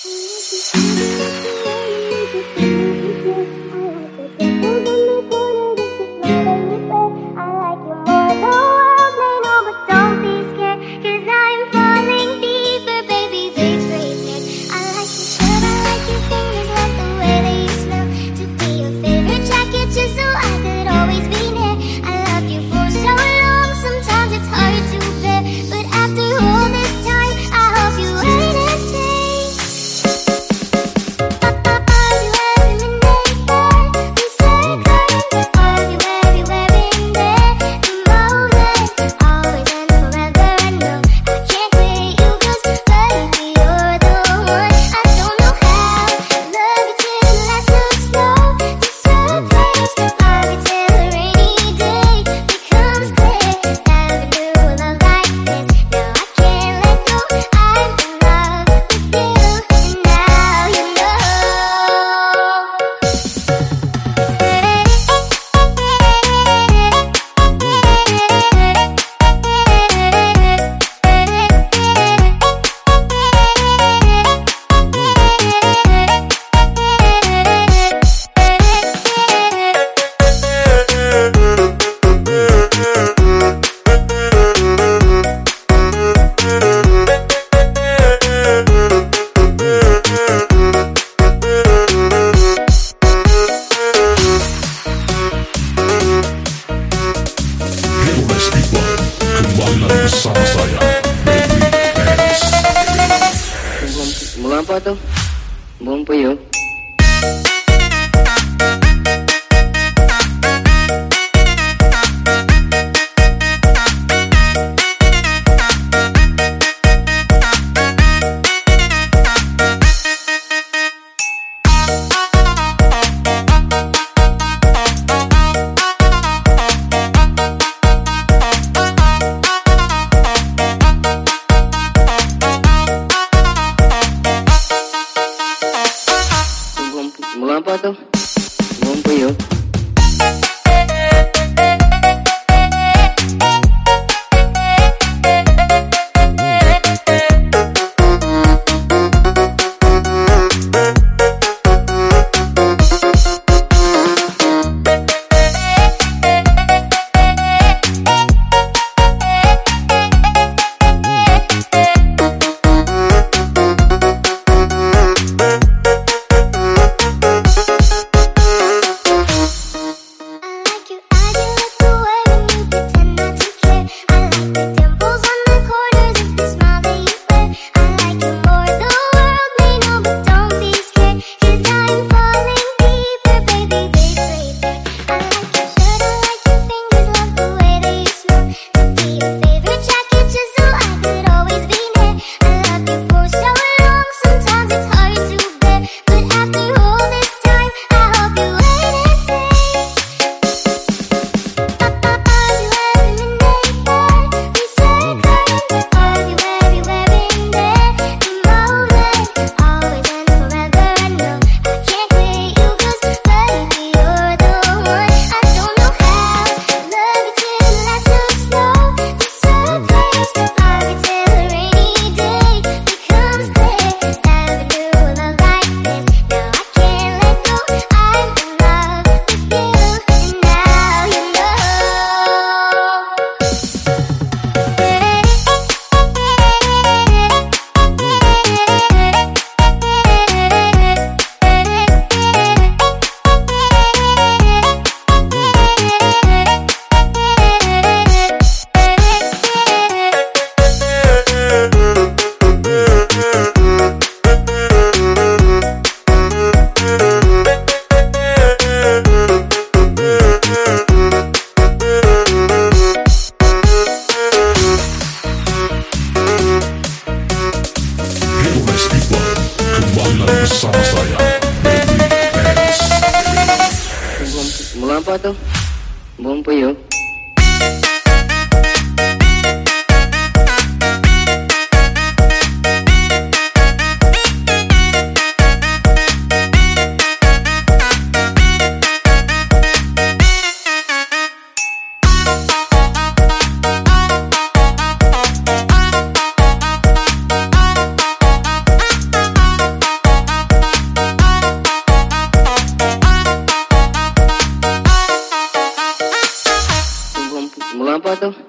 I like you more roto, buen pollo. 我们不赢 po ito. Buong puyo. acuerdo.